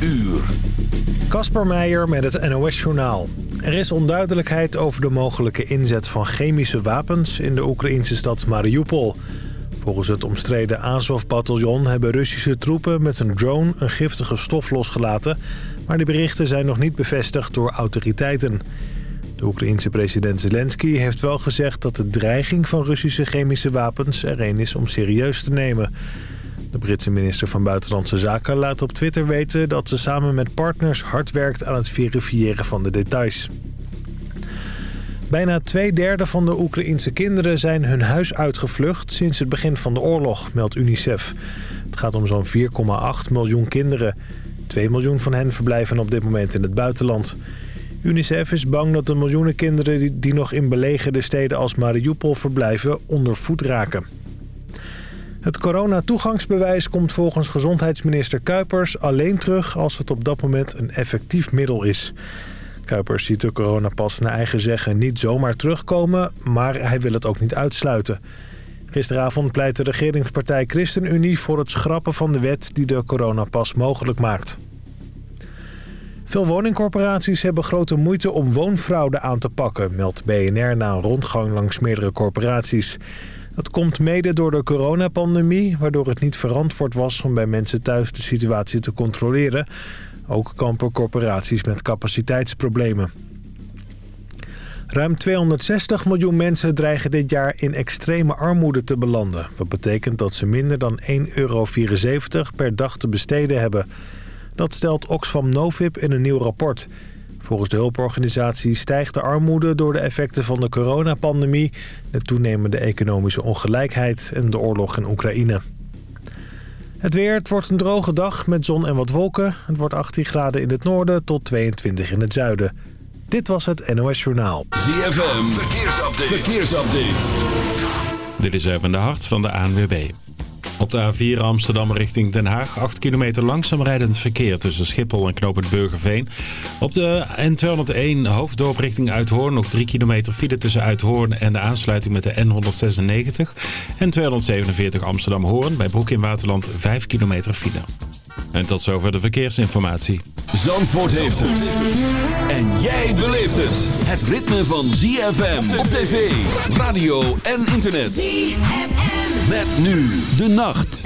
uur. Kasper Meijer met het NOS-journaal. Er is onduidelijkheid over de mogelijke inzet van chemische wapens in de Oekraïnse stad Mariupol. Volgens het omstreden Azov-bataljon hebben Russische troepen met een drone een giftige stof losgelaten. Maar de berichten zijn nog niet bevestigd door autoriteiten. De Oekraïense president Zelensky heeft wel gezegd dat de dreiging van Russische chemische wapens er een is om serieus te nemen. De Britse minister van Buitenlandse Zaken laat op Twitter weten dat ze samen met partners hard werkt aan het verifiëren van de details. Bijna twee derde van de Oekraïense kinderen zijn hun huis uitgevlucht sinds het begin van de oorlog, meldt UNICEF. Het gaat om zo'n 4,8 miljoen kinderen. 2 miljoen van hen verblijven op dit moment in het buitenland. UNICEF is bang dat de miljoenen kinderen die nog in belegerde steden als Mariupol verblijven onder voet raken. Het coronatoegangsbewijs komt volgens gezondheidsminister Kuipers alleen terug als het op dat moment een effectief middel is. Kuipers ziet de coronapas naar eigen zeggen niet zomaar terugkomen, maar hij wil het ook niet uitsluiten. Gisteravond pleit de regeringspartij ChristenUnie voor het schrappen van de wet die de coronapas mogelijk maakt. Veel woningcorporaties hebben grote moeite om woonfraude aan te pakken, meldt BNR na een rondgang langs meerdere corporaties. Dat komt mede door de coronapandemie, waardoor het niet verantwoord was om bij mensen thuis de situatie te controleren. Ook kampen corporaties met capaciteitsproblemen. Ruim 260 miljoen mensen dreigen dit jaar in extreme armoede te belanden. Dat betekent dat ze minder dan 1,74 euro per dag te besteden hebben. Dat stelt Oxfam Novib in een nieuw rapport. Volgens de hulporganisatie stijgt de armoede door de effecten van de coronapandemie... de toenemende economische ongelijkheid en de oorlog in Oekraïne. Het weer, het wordt een droge dag met zon en wat wolken. Het wordt 18 graden in het noorden tot 22 in het zuiden. Dit was het NOS Journaal. ZFM, verkeersupdate. verkeersupdate. Dit is even de hart van de ANWB. Op de A4 Amsterdam richting Den Haag. 8 kilometer langzaam rijdend verkeer tussen Schiphol en Knopend Burgerveen. Op de N201 hoofddorp richting Uithoorn. Nog 3 kilometer file tussen Uithoorn en de aansluiting met de N196. En 247 Amsterdam-Hoorn bij Broek in Waterland 5 kilometer file. En tot zover de verkeersinformatie. Zandvoort heeft het. En jij beleeft het. Het ritme van ZFM op tv, radio en internet. ZFM. Met nu de nacht.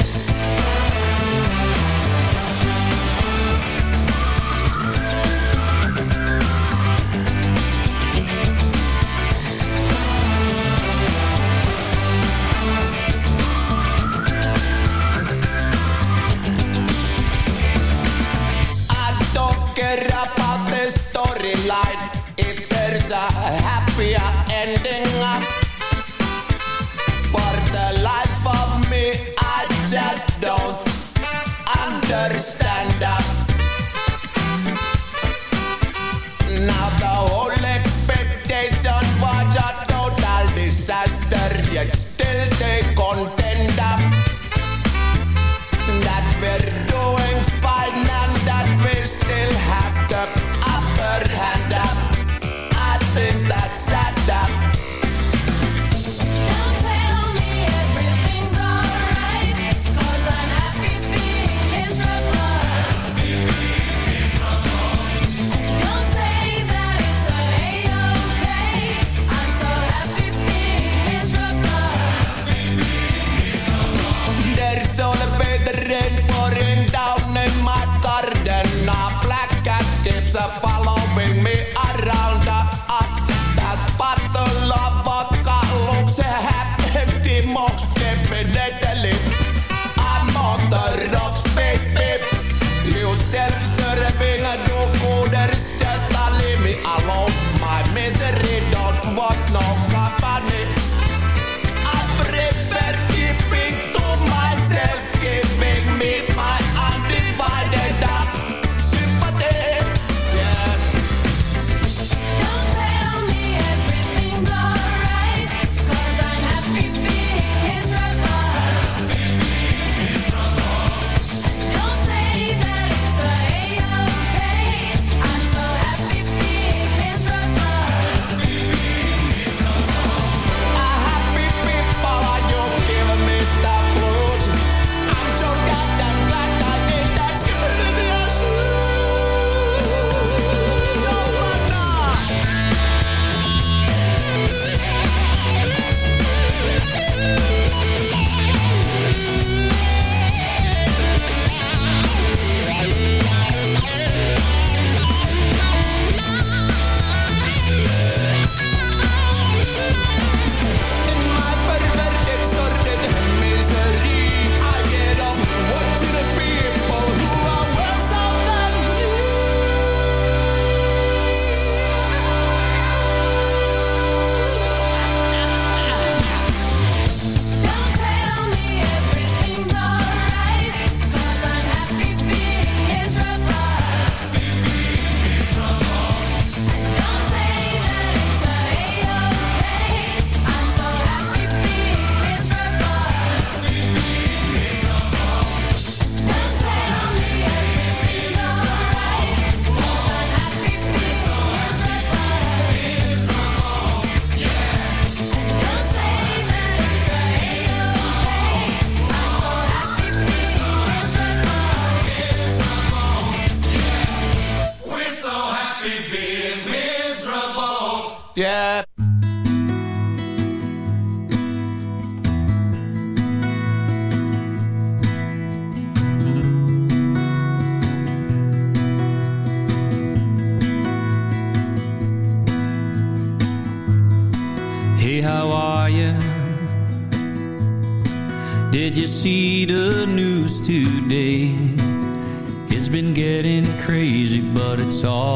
saw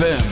ZFM.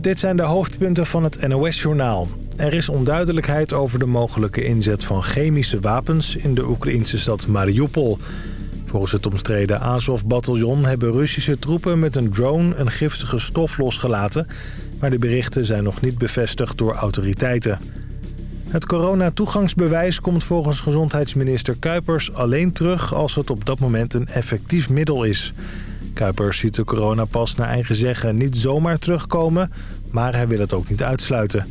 Dit zijn de hoofdpunten van het NOS-journaal. Er is onduidelijkheid over de mogelijke inzet van chemische wapens in de Oekraïnse stad Mariupol. Volgens het omstreden Azov-bataljon hebben Russische troepen met een drone een giftige stof losgelaten... maar de berichten zijn nog niet bevestigd door autoriteiten. Het coronatoegangsbewijs komt volgens gezondheidsminister Kuipers alleen terug als het op dat moment een effectief middel is... Kuipers ziet de coronapas naar eigen zeggen niet zomaar terugkomen, maar hij wil het ook niet uitsluiten.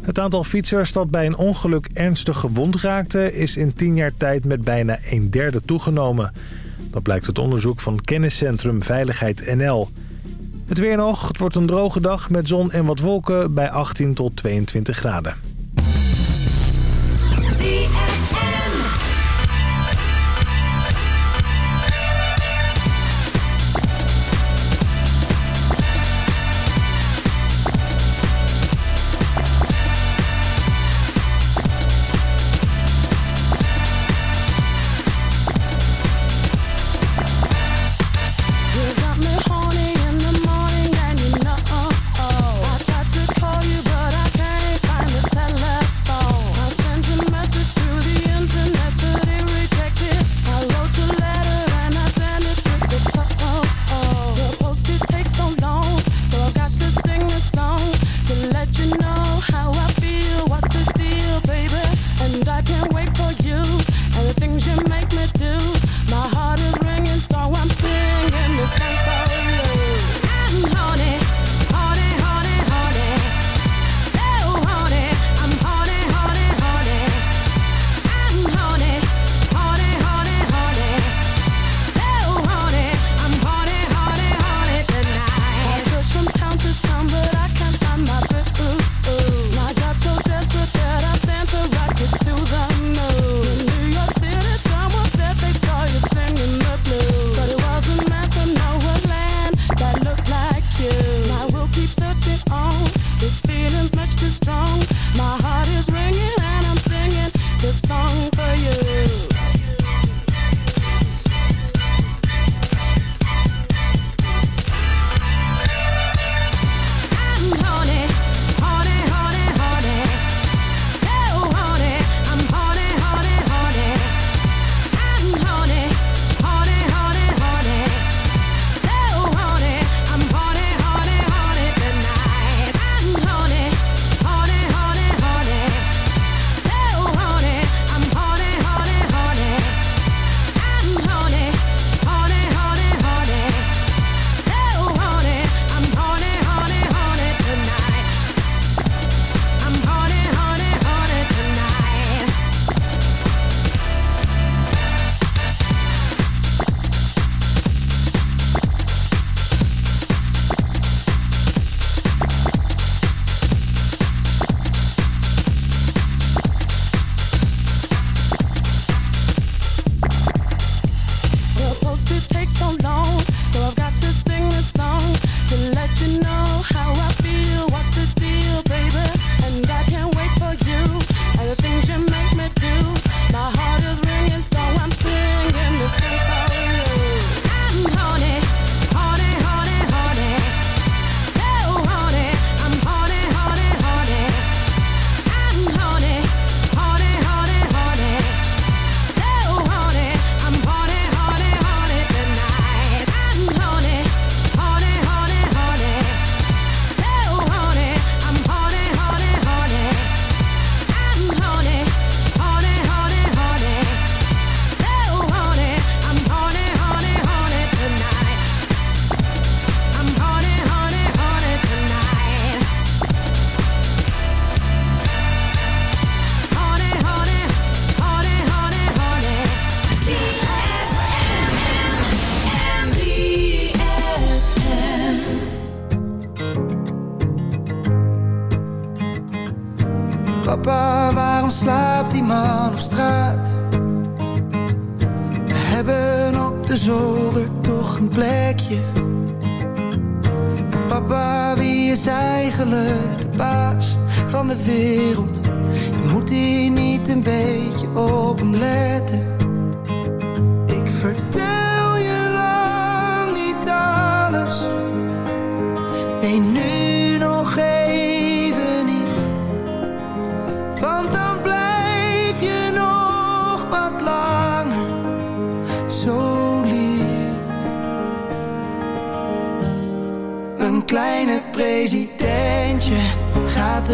Het aantal fietsers dat bij een ongeluk ernstig gewond raakte... is in 10 jaar tijd met bijna een derde toegenomen. Dat blijkt uit onderzoek van kenniscentrum Veiligheid NL. Het weer nog, het wordt een droge dag met zon en wat wolken bij 18 tot 22 graden.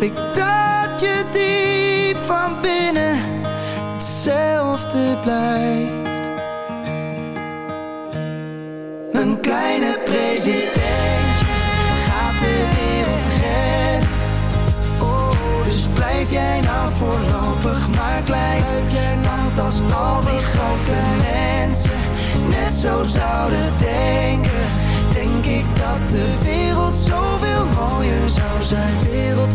Hoop ik dat je diep van binnen hetzelfde blijft. Een kleine presidentje gaat de wereld redden. Oh, dus blijf jij nou voorlopig maar klein. Want als al die grote mensen net zo zouden denken, denk ik dat de wereld zoveel mooier zou zijn. Wereld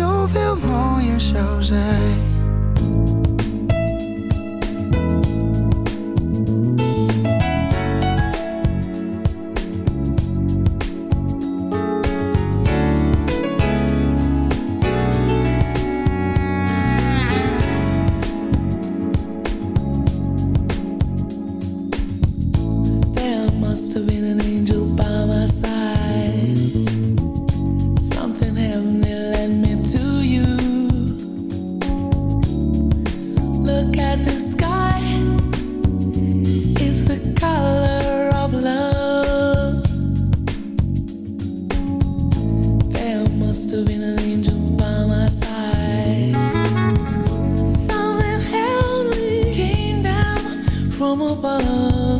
zoveel mooier zou zijn. From above.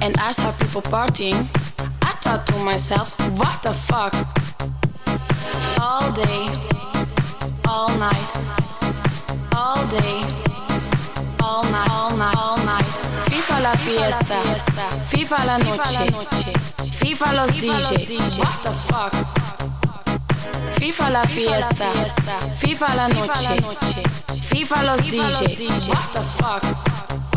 And I saw people partying, I thought to myself, what the fuck? All day, all night, all day, all night, all night, all night. Viva la fiesta, viva la noche, viva los DJ. What the fuck? Viva la fiesta, viva la noche, viva los DJ. What the fuck?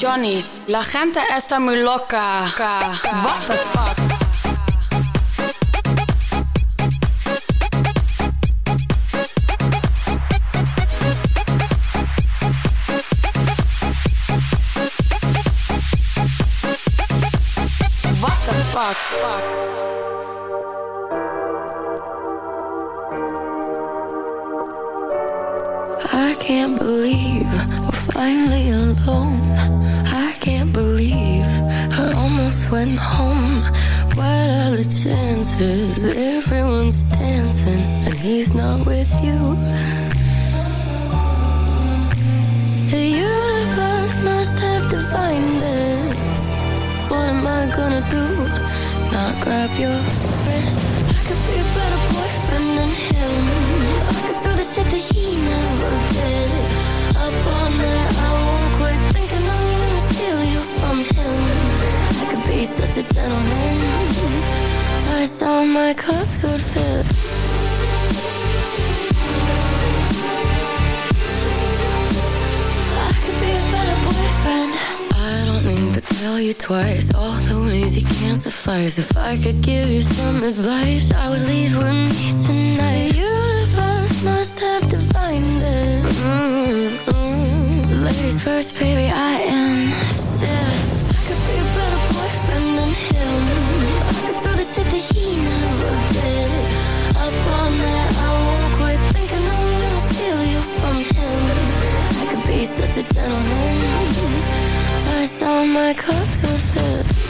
Johnny, la gente está muy loca. What the fuck? The fuck? I can't believe we're finally alone. Home. What are the chances? Everyone's dancing and he's not with you. The universe must have defined this. What am I gonna do? Not grab your wrist. I could be a better boyfriend than him. I could do the shit that he never did. Up all night, such a gentleman. Plus, all my clothes would fit. I could be a better boyfriend. I don't need to tell you twice all the ways you can't suffice. If I could give you some advice, I would leave with me tonight. The universe must have defined it. Mm-mm. Ladies first, baby, I insist. Such a gentleman. Plus, all my clothes would fit.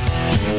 Thank